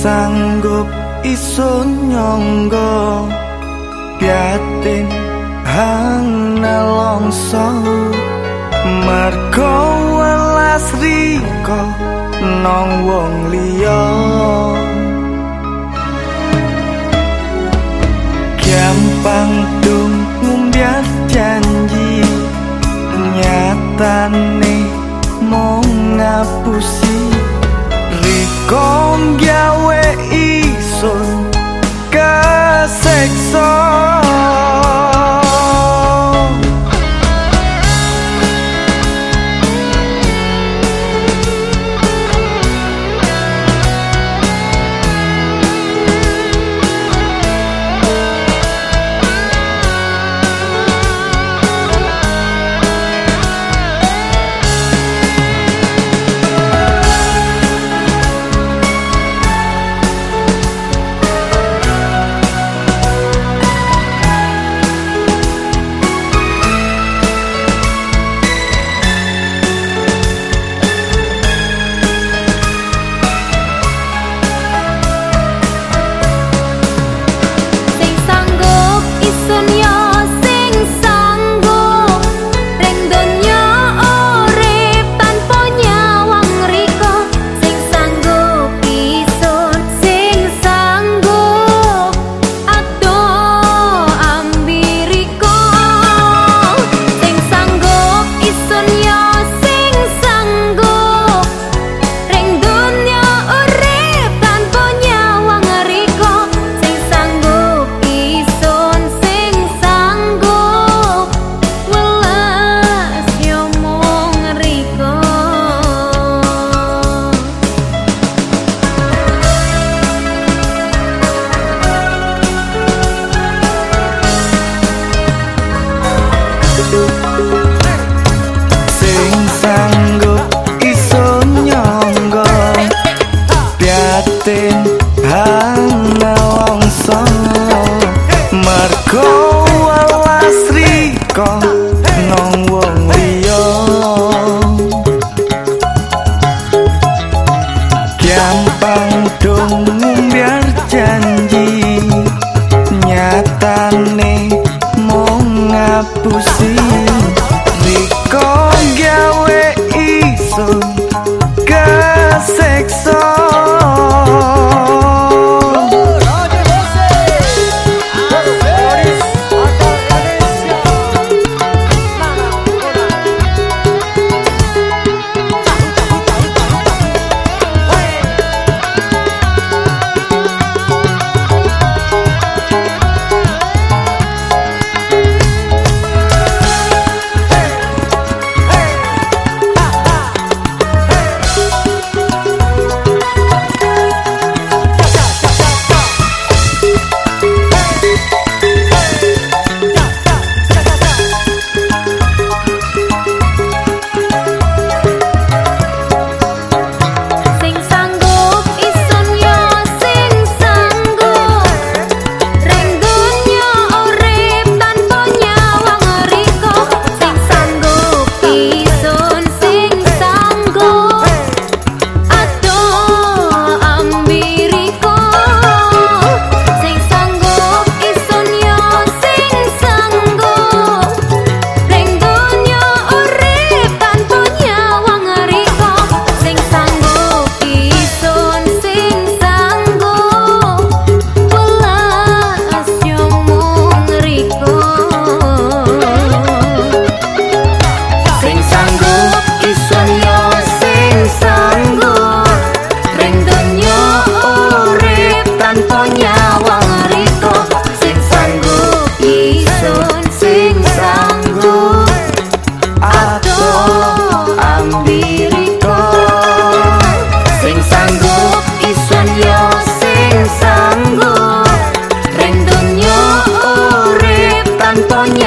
sanggup isun nyonggo piatin hang nelongso marko welas riko nong wong liya. Gampang dung ngumbiat janji nyatane mong ngapusi found